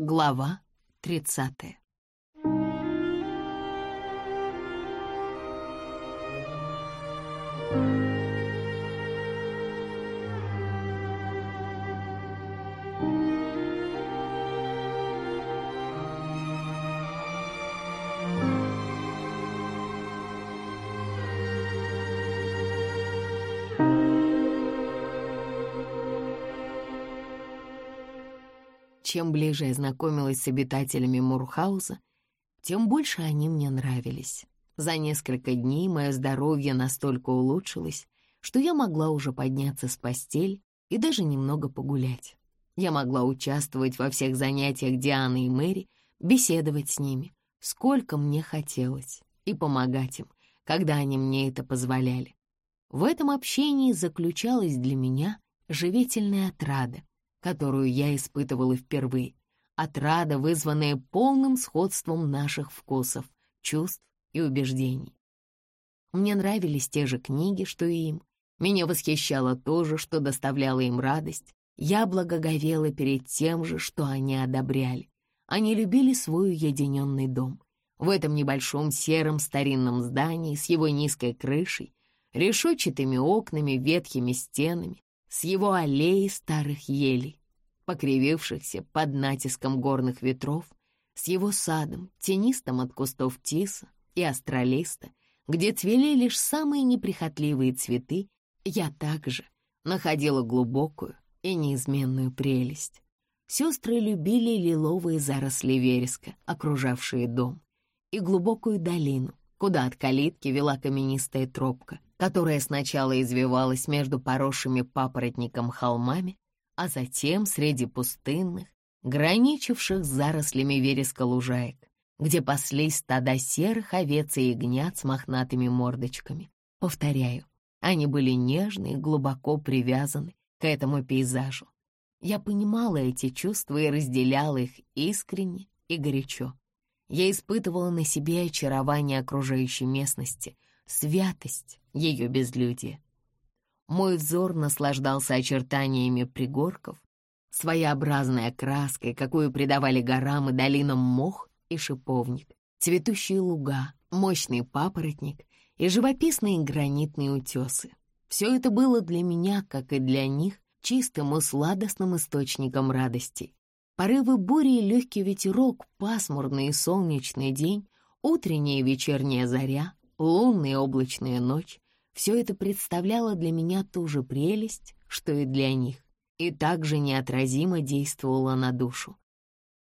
Глава тридцатая. Чем ближе я знакомилась с обитателями Мурхауза, тем больше они мне нравились. За несколько дней мое здоровье настолько улучшилось, что я могла уже подняться с постели и даже немного погулять. Я могла участвовать во всех занятиях Дианы и Мэри, беседовать с ними, сколько мне хотелось, и помогать им, когда они мне это позволяли. В этом общении заключалась для меня живительная отрада, которую я испытывала впервые. Отрада, вызванная полным сходством наших вкусов, чувств и убеждений. Мне нравились те же книги, что и им. Меня восхищало то же, что доставляло им радость. Я благоговела перед тем же, что они одобряли. Они любили свой уединенный дом. В этом небольшом сером старинном здании с его низкой крышей, решетчатыми окнами, ветхими стенами, с его аллеей старых елей, покривившихся под натиском горных ветров, с его садом, тенистым от кустов тиса и астролиста, где цвели лишь самые неприхотливые цветы, я также находила глубокую и неизменную прелесть. Сестры любили лиловые заросли вереска, окружавшие дом, и глубокую долину, куда от калитки вела каменистая тропка, которая сначала извивалась между поросшими папоротником холмами, а затем среди пустынных, граничивших с зарослями вереска лужаек, где паслись стада серых овец и ягнят с мохнатыми мордочками. Повторяю, они были нежны и глубоко привязаны к этому пейзажу. Я понимала эти чувства и разделяла их искренне и горячо. Я испытывала на себе очарование окружающей местности — святость ее безлюдия. Мой взор наслаждался очертаниями пригорков, своеобразной окраской, какую придавали горам и долинам мох и шиповник, цветущие луга, мощный папоротник и живописные гранитные утесы. Все это было для меня, как и для них, чистым и сладостным источником радости. Порывы бури и легкий ветерок, пасмурный и солнечный день, утренняя и вечерняя заря, лунная и облачная ночь — все это представляло для меня ту же прелесть, что и для них, и также неотразимо действовало на душу.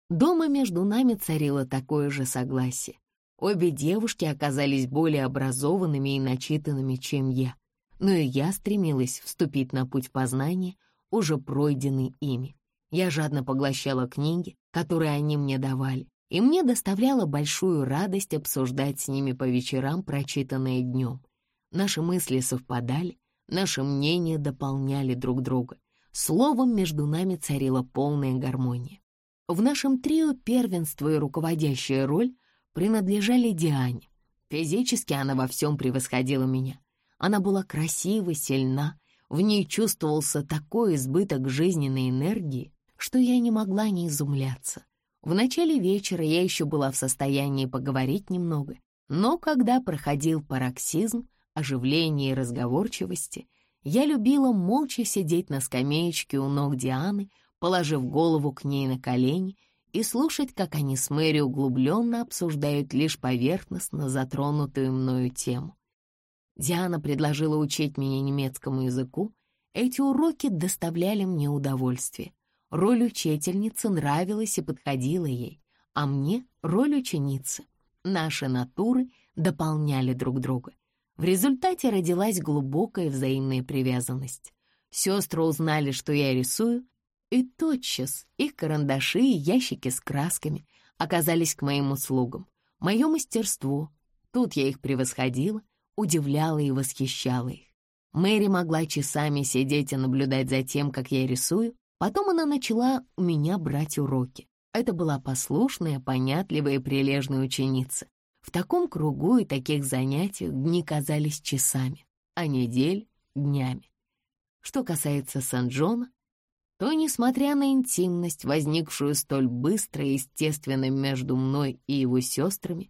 Дома между нами царило такое же согласие. Обе девушки оказались более образованными и начитанными, чем я, но и я стремилась вступить на путь познания, уже пройденный ими. Я жадно поглощала книги, которые они мне давали, и мне доставляло большую радость обсуждать с ними по вечерам прочитанное днем. Наши мысли совпадали, наши мнения дополняли друг друга. Словом, между нами царила полная гармония. В нашем трио первенство и руководящая роль принадлежали Диане. Физически она во всем превосходила меня. Она была красива, сильна, в ней чувствовался такой избыток жизненной энергии, что я не могла не изумляться. В начале вечера я еще была в состоянии поговорить немного, но когда проходил пароксизм, оживления и разговорчивости, я любила молча сидеть на скамеечке у ног Дианы, положив голову к ней на колени и слушать, как они с Мэри углубленно обсуждают лишь поверхностно затронутую мною тему. Диана предложила учить меня немецкому языку. Эти уроки доставляли мне удовольствие. Роль учительницы нравилась и подходила ей, а мне — роль ученицы. Наши натуры дополняли друг друга. В результате родилась глубокая взаимная привязанность. Сестры узнали, что я рисую, и тотчас их карандаши и ящики с красками оказались к моим услугам. Мое мастерство, тут я их превосходила, удивляла и восхищала их. Мэри могла часами сидеть и наблюдать за тем, как я рисую, Потом она начала у меня брать уроки. Это была послушная, понятливая и прилежная ученица. В таком кругу и таких занятиях дни казались часами, а недель — днями. Что касается Сан-Джона, то, несмотря на интимность, возникшую столь быстро и естественно между мной и его сестрами,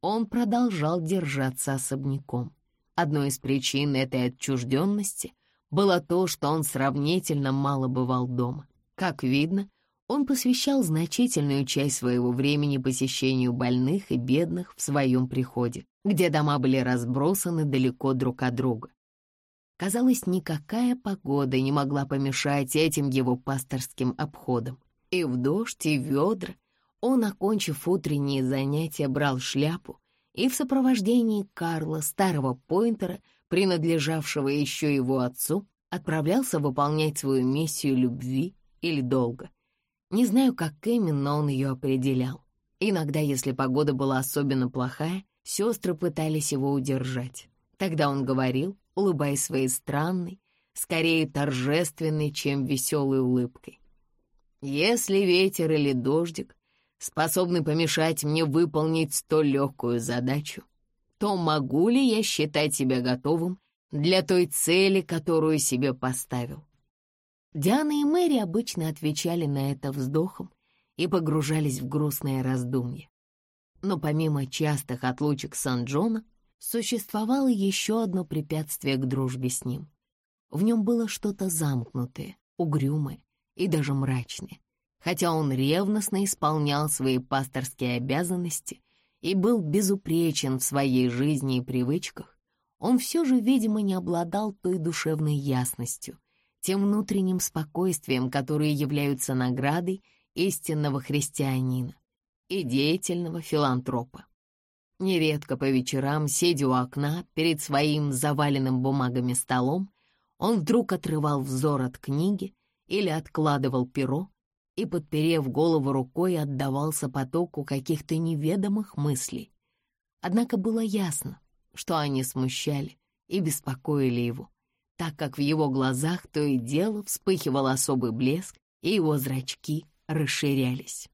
он продолжал держаться особняком. Одной из причин этой отчужденности было то, что он сравнительно мало бывал дома. Как видно, он посвящал значительную часть своего времени посещению больных и бедных в своем приходе, где дома были разбросаны далеко друг от друга. Казалось, никакая погода не могла помешать этим его пасторским обходам. И в дождь, и в ведра он, окончив утренние занятия, брал шляпу и в сопровождении Карла, старого поинтера, принадлежавшего еще его отцу, отправлялся выполнять свою миссию любви или долга. Не знаю, как именно он ее определял. Иногда, если погода была особенно плохая, сестры пытались его удержать. Тогда он говорил, улыбаясь своей странной, скорее торжественной, чем веселой улыбкой. «Если ветер или дождик способны помешать мне выполнить столь легкую задачу, то могу ли я считать себя готовым для той цели, которую себе поставил? Диана и Мэри обычно отвечали на это вздохом и погружались в грустное раздумье. Но помимо частых отлучек Сан-Джона, существовало еще одно препятствие к дружбе с ним. В нем было что-то замкнутое, угрюмое и даже мрачное. Хотя он ревностно исполнял свои пасторские обязанности и был безупречен в своей жизни и привычках, он все же, видимо, не обладал той душевной ясностью, тем внутренним спокойствием, которые являются наградой истинного христианина и деятельного филантропа. Нередко по вечерам, сидя у окна перед своим заваленным бумагами столом, он вдруг отрывал взор от книги или откладывал перо и, подперев голову рукой, отдавался потоку каких-то неведомых мыслей. Однако было ясно, что они смущали и беспокоили его так как в его глазах то и дело вспыхивал особый блеск, и его зрачки расширялись.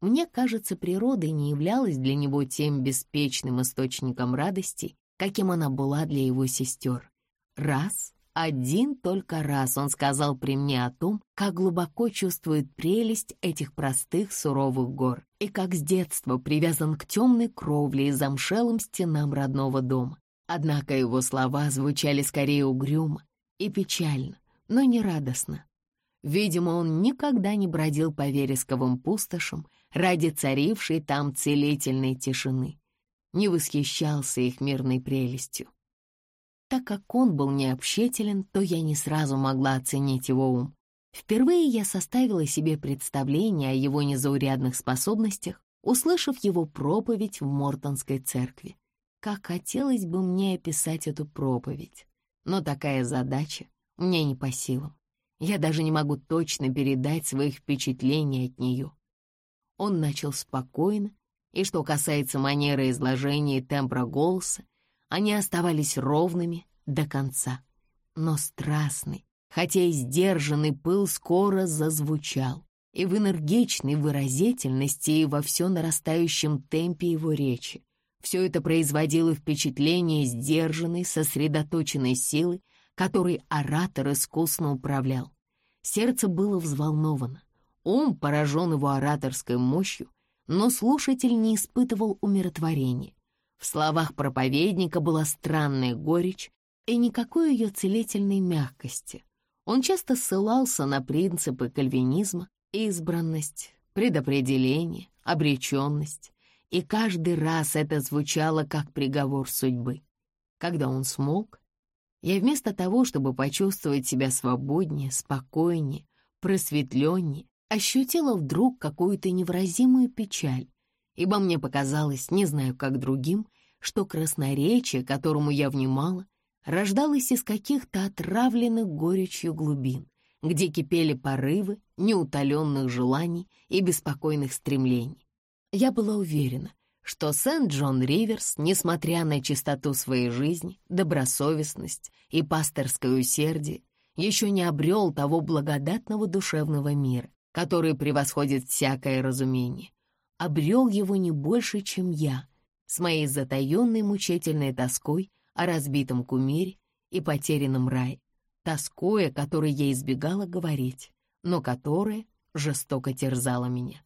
Мне кажется, природа не являлась для него тем беспечным источником радости, каким она была для его сестер. Раз, один только раз он сказал при мне о том, как глубоко чувствует прелесть этих простых суровых гор и как с детства привязан к темной кровле и замшелым стенам родного дома. Однако его слова звучали скорее угрюмо и печально, но не радостно. Видимо, он никогда не бродил по вересковым пустошам ради царившей там целительной тишины, не восхищался их мирной прелестью. Так как он был необщителен, то я не сразу могла оценить его ум. Впервые я составила себе представление о его незаурядных способностях, услышав его проповедь в Мортонской церкви. Как хотелось бы мне описать эту проповедь, но такая задача мне не по силам. Я даже не могу точно передать своих впечатлений от нее. Он начал спокойно, и что касается манеры изложения и тембра голоса, они оставались ровными до конца. Но страстный, хотя и сдержанный пыл скоро зазвучал, и в энергичной выразительности, и во все нарастающем темпе его речи. Все это производило впечатление сдержанной, сосредоточенной силы, которой оратор искусно управлял. Сердце было взволновано, ум поражен его ораторской мощью, но слушатель не испытывал умиротворения. В словах проповедника была странная горечь и никакой ее целительной мягкости. Он часто ссылался на принципы кальвинизма, избранность, предопределение, обреченность, и каждый раз это звучало как приговор судьбы. Когда он смог, я вместо того, чтобы почувствовать себя свободнее, спокойнее, просветленнее, ощутила вдруг какую-то невыразимую печаль, ибо мне показалось, не знаю как другим, что красноречие, которому я внимала, рождалось из каких-то отравленных горечью глубин, где кипели порывы неутоленных желаний и беспокойных стремлений. Я была уверена, что Сент-Джон Риверс, несмотря на чистоту своей жизни, добросовестность и пасторское усердие, еще не обрел того благодатного душевного мира, который превосходит всякое разумение. Обрел его не больше, чем я, с моей затаенной мучительной тоской о разбитом кумире и потерянном рае, тоской, о которой я избегала говорить, но которое жестоко терзало меня.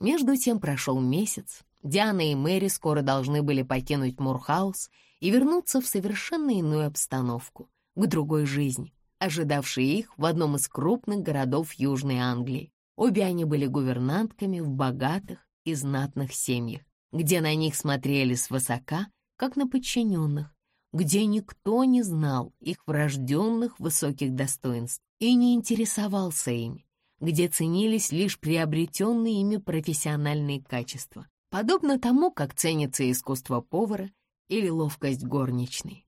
Между тем прошел месяц. Диана и Мэри скоро должны были покинуть Мурхаус и вернуться в совершенно иную обстановку, к другой жизни, ожидавшей их в одном из крупных городов Южной Англии. Обе они были гувернантками в богатых и знатных семьях, где на них смотрели свысока, как на подчиненных, где никто не знал их врожденных высоких достоинств и не интересовался ими, где ценились лишь приобретенные ими профессиональные качества, подобно тому, как ценится искусство повара или ловкость горничной.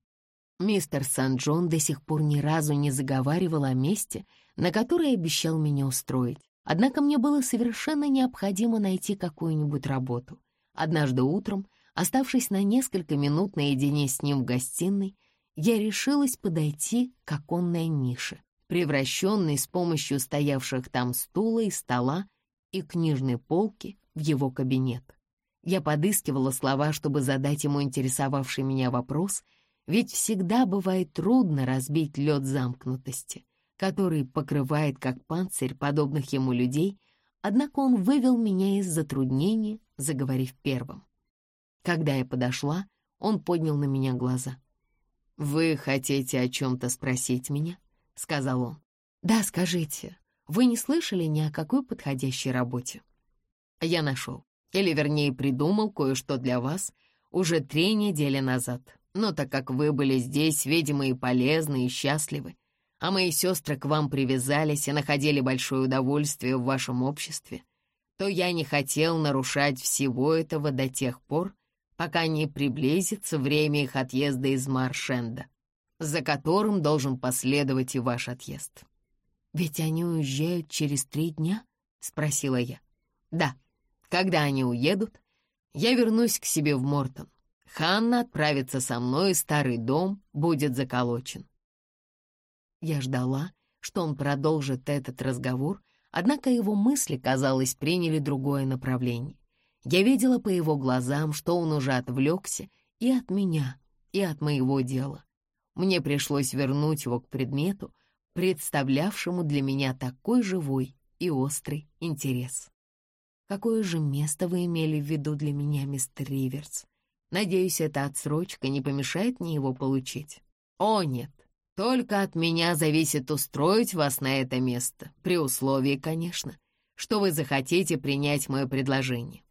Мистер Сан-Джон до сих пор ни разу не заговаривал о месте, на которое обещал меня устроить, однако мне было совершенно необходимо найти какую-нибудь работу. Однажды утром, оставшись на несколько минут наедине с ним в гостиной, я решилась подойти к оконной нише превращенный с помощью стоявших там стула и стола и книжной полки в его кабинет. Я подыскивала слова, чтобы задать ему интересовавший меня вопрос, ведь всегда бывает трудно разбить лед замкнутости, который покрывает как панцирь подобных ему людей, однако он вывел меня из затруднения, заговорив первым. Когда я подошла, он поднял на меня глаза. «Вы хотите о чем-то спросить меня?» — сказал он. «Да, скажите, вы не слышали ни о какой подходящей работе?» «Я нашел, или вернее придумал кое-что для вас уже три недели назад. Но так как вы были здесь, видимо, и полезны, и счастливы, а мои сестры к вам привязались и находили большое удовольствие в вашем обществе, то я не хотел нарушать всего этого до тех пор, пока не приблизится время их отъезда из Маршенда за которым должен последовать и ваш отъезд. «Ведь они уезжают через три дня?» — спросила я. «Да. Когда они уедут, я вернусь к себе в Мортон. Ханна отправится со мной, и старый дом будет заколочен». Я ждала, что он продолжит этот разговор, однако его мысли, казалось, приняли другое направление. Я видела по его глазам, что он уже отвлекся и от меня, и от моего дела. Мне пришлось вернуть его к предмету, представлявшему для меня такой живой и острый интерес. Какое же место вы имели в виду для меня, мистер Риверс? Надеюсь, эта отсрочка не помешает мне его получить. О, нет, только от меня зависит устроить вас на это место, при условии, конечно, что вы захотите принять мое предложение.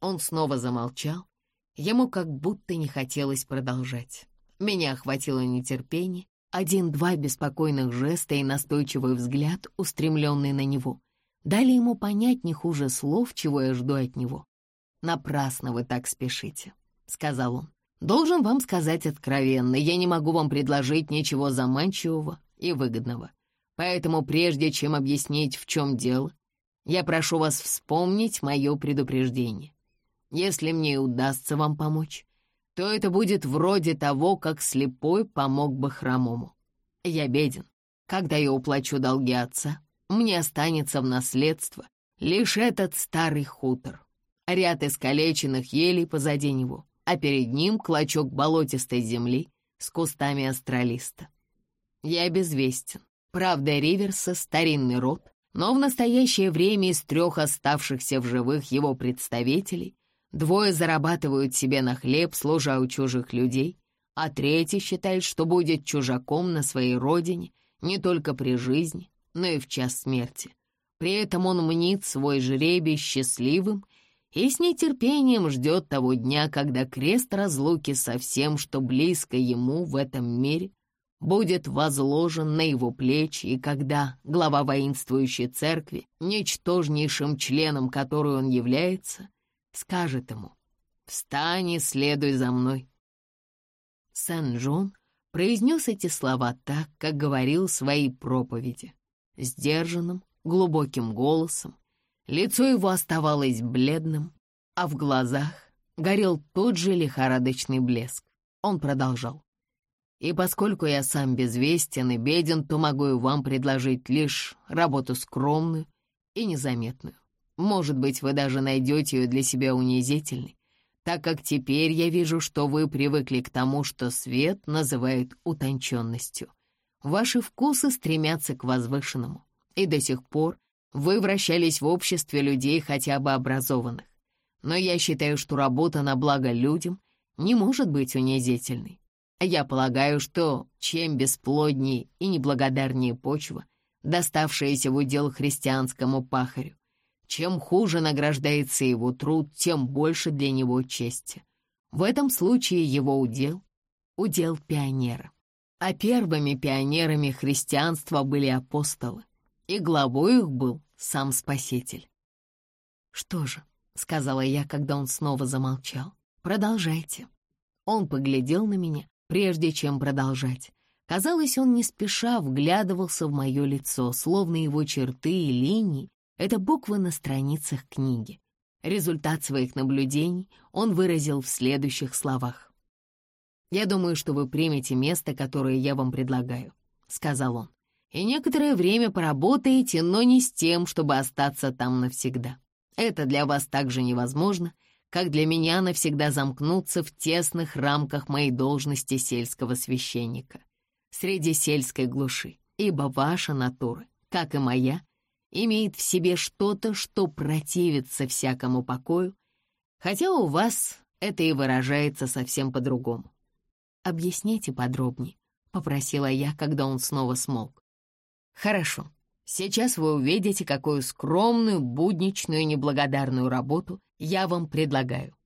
Он снова замолчал, ему как будто не хотелось продолжать. Меня охватило нетерпение, один-два беспокойных жеста и настойчивый взгляд, устремленный на него, дали ему понять не хуже слов, чего я жду от него. «Напрасно вы так спешите», — сказал он. «Должен вам сказать откровенно, я не могу вам предложить ничего заманчивого и выгодного. Поэтому прежде чем объяснить, в чем дело, я прошу вас вспомнить мое предупреждение. Если мне удастся вам помочь, то это будет вроде того, как слепой помог бы хромому. Я беден. Когда я уплачу долги отца, мне останется в наследство лишь этот старый хутор. Ряд искалеченных елей позади него, а перед ним клочок болотистой земли с кустами астралиста. Я безвестен. Правда, Риверса — старинный род, но в настоящее время из трех оставшихся в живых его представителей Двое зарабатывают себе на хлеб, служа у чужих людей, а третий считает, что будет чужаком на своей родине не только при жизни, но и в час смерти. При этом он мнит свой жребий счастливым и с нетерпением ждет того дня, когда крест разлуки со всем, что близко ему в этом мире, будет возложен на его плечи, и когда глава воинствующей церкви, ничтожнейшим членом которой он является, скажет ему «Встань и следуй за мной». Сен-Джон произнес эти слова так, как говорил в своей проповеди, сдержанным, глубоким голосом. Лицо его оставалось бледным, а в глазах горел тот же лихорадочный блеск. Он продолжал. «И поскольку я сам безвестен и беден, то могу и вам предложить лишь работу скромную и незаметную. Может быть, вы даже найдете ее для себя унизительной, так как теперь я вижу, что вы привыкли к тому, что свет называет утонченностью. Ваши вкусы стремятся к возвышенному, и до сих пор вы вращались в обществе людей хотя бы образованных. Но я считаю, что работа на благо людям не может быть унизительной. Я полагаю, что чем бесплоднее и неблагодарнее почва, доставшаяся в удел христианскому пахарю, чем хуже награждается его труд, тем больше для него чести. В этом случае его удел — удел пионера. А первыми пионерами христианства были апостолы, и главой их был сам Спаситель. «Что же», — сказала я, когда он снова замолчал, — «продолжайте». Он поглядел на меня, прежде чем продолжать. Казалось, он не спеша вглядывался в мое лицо, словно его черты и линии — это буквы на страницах книги. Результат своих наблюдений он выразил в следующих словах. «Я думаю, что вы примете место, которое я вам предлагаю», — сказал он. «И некоторое время поработаете, но не с тем, чтобы остаться там навсегда. Это для вас так же невозможно, как для меня навсегда замкнуться в тесных рамках моей должности сельского священника среди сельской глуши, ибо ваша натура, как и моя, имеет в себе что-то, что противится всякому покою, хотя у вас это и выражается совсем по-другому. «Объясните подробнее», — попросила я, когда он снова смолк. «Хорошо. Сейчас вы увидите, какую скромную, будничную и неблагодарную работу я вам предлагаю.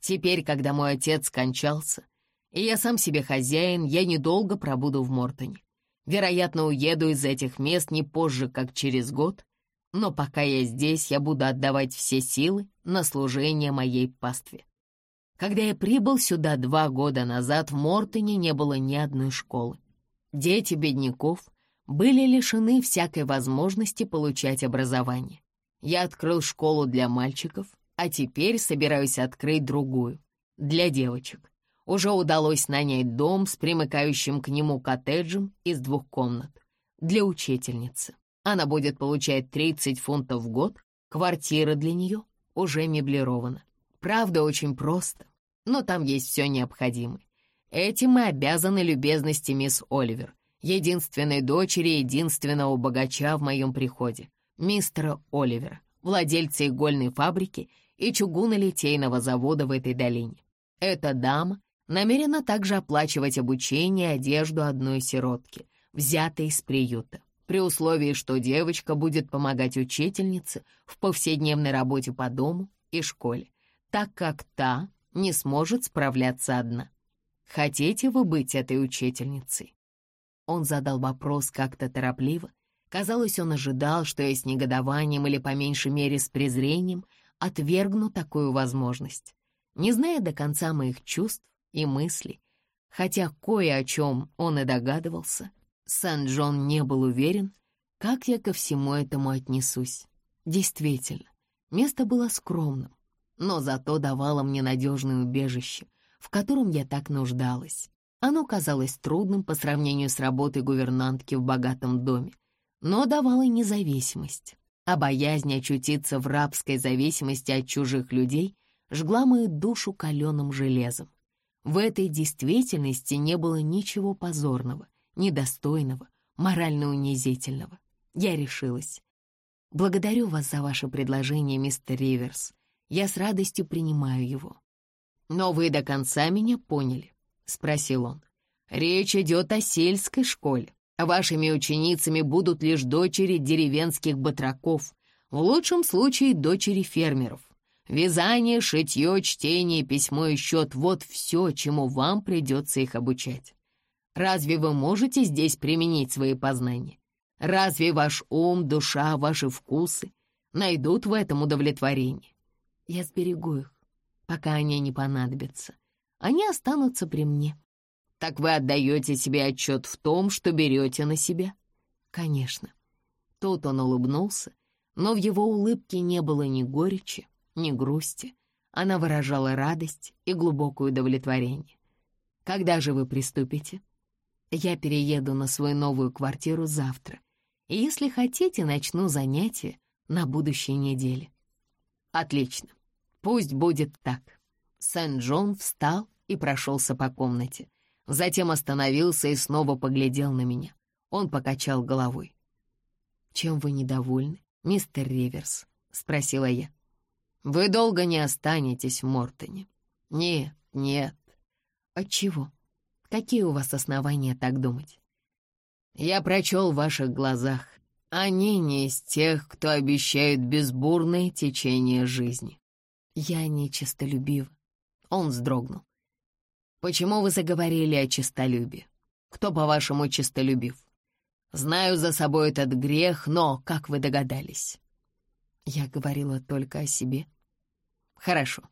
Теперь, когда мой отец скончался, и я сам себе хозяин, я недолго пробуду в Мортоне. Вероятно, уеду из этих мест не позже, как через год, но пока я здесь, я буду отдавать все силы на служение моей пастве. Когда я прибыл сюда два года назад, в Мортоне не было ни одной школы. Дети бедняков были лишены всякой возможности получать образование. Я открыл школу для мальчиков, а теперь собираюсь открыть другую, для девочек. Уже удалось нанять дом с примыкающим к нему коттеджем из двух комнат для учительницы. Она будет получать 30 фунтов в год, квартира для нее уже меблирована. Правда, очень просто, но там есть все необходимое. Этим мы обязаны любезности мисс Оливер, единственной дочери единственного богача в моем приходе, мистера Оливера, владельца игольной фабрики и чугунолитейного завода в этой долине. Эта дама намерена также оплачивать обучение и одежду одной сиротки, взятой из приюта, при условии, что девочка будет помогать учительнице в повседневной работе по дому и школе, так как та не сможет справляться одна. Хотите вы быть этой учительницей?» Он задал вопрос как-то торопливо. Казалось, он ожидал, что я с негодованием или, по меньшей мере, с презрением отвергну такую возможность. Не зная до конца моих чувств и мыслей, хотя кое о чем он и догадывался, Сан-Джон не был уверен, как я ко всему этому отнесусь. Действительно, место было скромным, но зато давало мне надежное убежище, в котором я так нуждалась. Оно казалось трудным по сравнению с работой гувернантки в богатом доме, но давало независимость. А боязнь очутиться в рабской зависимости от чужих людей жгла мою душу каленым железом. В этой действительности не было ничего позорного, недостойного, морально унизительного. Я решилась. Благодарю вас за ваше предложение, мистер Риверс. Я с радостью принимаю его. Но вы до конца меня поняли, — спросил он. Речь идет о сельской школе. Вашими ученицами будут лишь дочери деревенских батраков, в лучшем случае дочери фермеров. Вязание, шитье, чтение, письмо и счет — вот все, чему вам придется их обучать. Разве вы можете здесь применить свои познания? Разве ваш ум, душа, ваши вкусы найдут в этом удовлетворение? Я сберегу их, пока они не понадобятся. Они останутся при мне. Так вы отдаете себе отчет в том, что берете на себя? Конечно. Тут он улыбнулся, но в его улыбке не было ни горечи, ни грусти. Она выражала радость и глубокое удовлетворение. Когда же вы приступите? Я перееду на свою новую квартиру завтра. И если хотите, начну занятия на будущей неделе. Отлично. Пусть будет так. Сент-Джон встал и прошелся по комнате. Затем остановился и снова поглядел на меня. Он покачал головой. «Чем вы недовольны, мистер Риверс?» — спросила я. «Вы долго не останетесь в Мортоне». «Нет, нет». «Отчего? Какие у вас основания так думать?» «Я прочел в ваших глазах. Они не из тех, кто обещают безбурное течение жизни». «Я не честолюбив». Он вздрогнул. «Почему вы заговорили о честолюбии? Кто, по-вашему, честолюбив? Знаю за собой этот грех, но как вы догадались?» Я говорила только о себе. «Хорошо.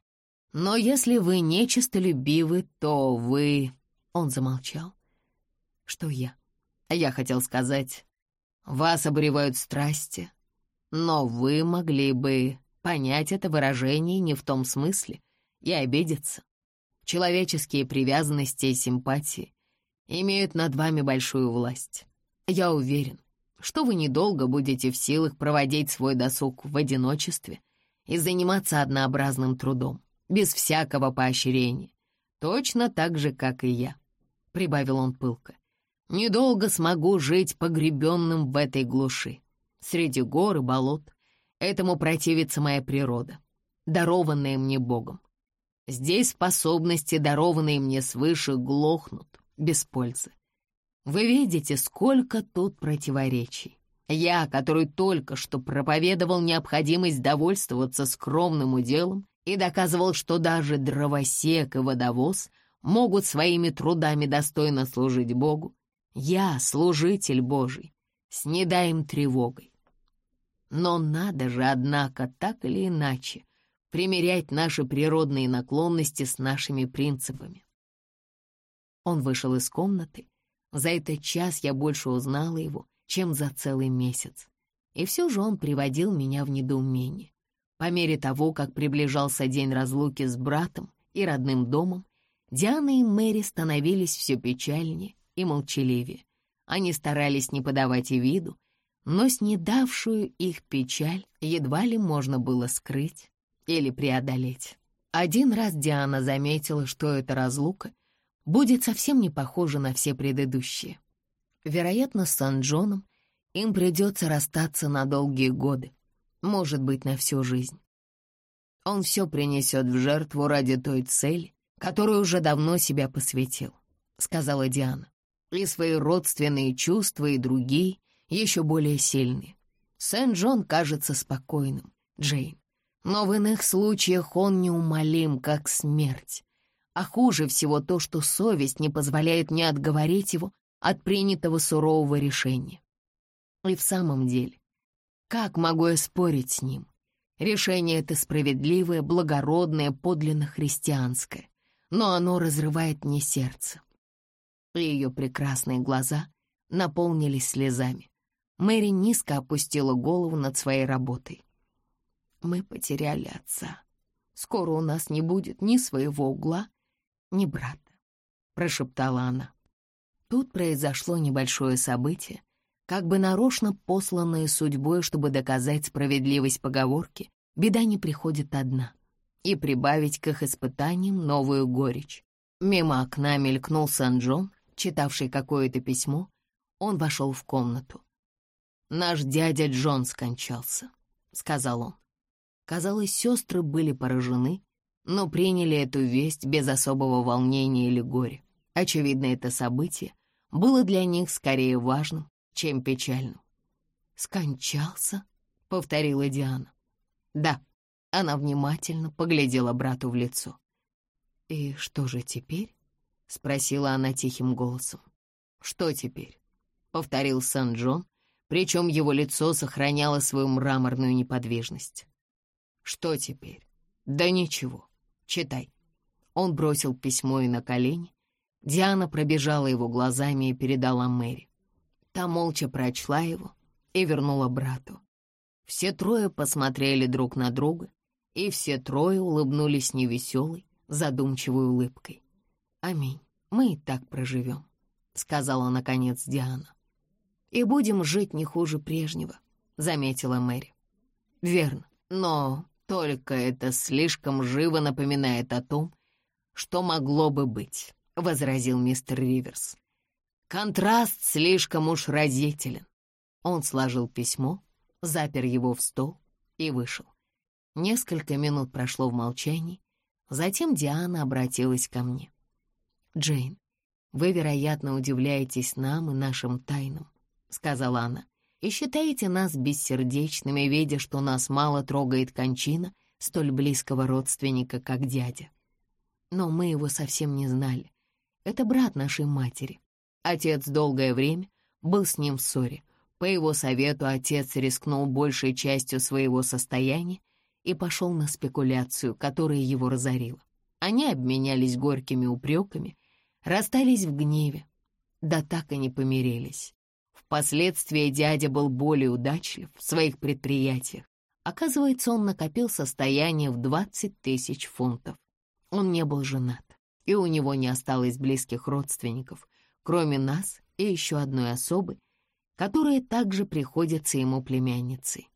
Но если вы не честолюбивы, то вы...» Он замолчал. «Что я?» Я хотел сказать, вас обуревают страсти, но вы могли бы понять это выражение не в том смысле и обидеться. Человеческие привязанности и симпатии имеют над вами большую власть. Я уверен, что вы недолго будете в силах проводить свой досуг в одиночестве и заниматься однообразным трудом, без всякого поощрения, точно так же, как и я», — прибавил он пылко. «Недолго смогу жить погребенным в этой глуши, среди гор и болот. Этому противится моя природа, дарованная мне Богом. Здесь способности, дарованные мне свыше, глохнут, без пользы. Вы видите, сколько тут противоречий. Я, который только что проповедовал необходимость довольствоваться скромным уделом и доказывал, что даже дровосек и водовоз могут своими трудами достойно служить Богу, я, служитель Божий, с недаем тревогой. Но надо же, однако, так или иначе, примерять наши природные наклонности с нашими принципами. Он вышел из комнаты. За этот час я больше узнала его, чем за целый месяц. И все же он приводил меня в недоумение. По мере того, как приближался день разлуки с братом и родным домом, Диана и Мэри становились все печальнее и молчаливее. Они старались не подавать и виду, но снедавшую их печаль едва ли можно было скрыть или преодолеть. Один раз Диана заметила, что эта разлука будет совсем не похожа на все предыдущие. Вероятно, с Сан-Джоном им придется расстаться на долгие годы, может быть, на всю жизнь. Он все принесет в жертву ради той цели, которую уже давно себя посвятил, — сказала Диана. И свои родственные чувства, и другие, еще более сильные. Сент-Джон кажется спокойным, Джейн. Но в иных случаях он неумолим, как смерть. А хуже всего то, что совесть не позволяет мне отговорить его от принятого сурового решения. И в самом деле, как могу я спорить с ним? Решение это справедливое, благородное, подлинно христианское, но оно разрывает мне сердце. Ее прекрасные глаза наполнились слезами. Мэри низко опустила голову над своей работой. Мы потеряли отца. Скоро у нас не будет ни своего угла, ни брата, — прошептала она. Тут произошло небольшое событие, как бы нарочно посланное судьбой, чтобы доказать справедливость поговорки «беда не приходит одна» и прибавить к их испытаниям новую горечь. Мимо окна мелькнул Сан-Джон, читавший какое-то письмо. Он вошел в комнату. «Наш дядя Джон скончался», — сказал он. Казалось, сестры были поражены, но приняли эту весть без особого волнения или горя. Очевидно, это событие было для них скорее важным, чем печальным. «Скончался?» — повторила Диана. «Да», — она внимательно поглядела брату в лицо. «И что же теперь?» — спросила она тихим голосом. «Что теперь?» — повторил Сан-Джон, причем его лицо сохраняло свою мраморную неподвижность. Что теперь? Да ничего. Читай. Он бросил письмо и на колени. Диана пробежала его глазами и передала Мэри. Та молча прочла его и вернула брату. Все трое посмотрели друг на друга, и все трое улыбнулись невеселой, задумчивой улыбкой. «Аминь, мы и так проживем», — сказала наконец Диана. «И будем жить не хуже прежнего», — заметила Мэри. «Верно, но только это слишком живо напоминает о том, что могло бы быть», — возразил мистер Риверс. Контраст слишком уж разителен. Он сложил письмо, запер его в стол и вышел. Несколько минут прошло в молчании, затем Диана обратилась ко мне. «Джейн, вы, вероятно, удивляетесь нам и нашим тайнам», — сказала она, «и считаете нас бессердечными, видя, что нас мало трогает кончина столь близкого родственника, как дядя. Но мы его совсем не знали. Это брат нашей матери. Отец долгое время был с ним в ссоре. По его совету отец рискнул большей частью своего состояния и пошел на спекуляцию, которая его разорила. Они обменялись горькими упреками, расстались в гневе, да так и не помирились. Впоследствии дядя был более удачлив в своих предприятиях. Оказывается, он накопил состояние в 20 тысяч фунтов. Он не был женат, и у него не осталось близких родственников, кроме нас и еще одной особы, которая также приходится ему племянницей.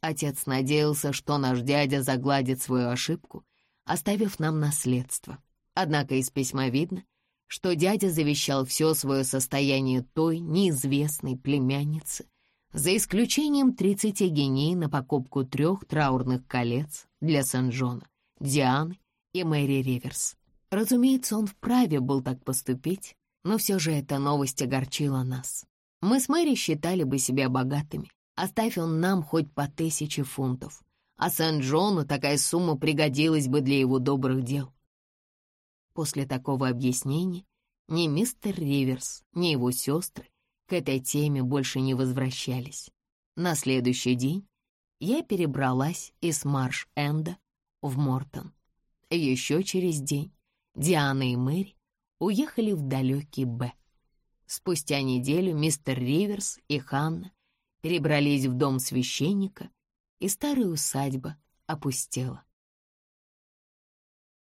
Отец надеялся, что наш дядя загладит свою ошибку, оставив нам наследство. Однако из письма видно, что дядя завещал все свое состояние той неизвестной племяннице, за исключением 30 геней на покупку трех траурных колец для Сен-Джона, Дианы и Мэри Риверс. Разумеется, он вправе был так поступить, но все же эта новость огорчила нас. Мы с Мэри считали бы себя богатыми, оставь он нам хоть по тысяче фунтов, а Сент-Джону такая сумма пригодилась бы для его добрых дел. После такого объяснения ни мистер Риверс, ни его сестры к этой теме больше не возвращались. На следующий день я перебралась из Марш-Энда в Мортон. Еще через день Диана и Мэри уехали в далекий Б. Спустя неделю мистер Риверс и Ханна перебрались в дом священника, и старая усадьба опустела.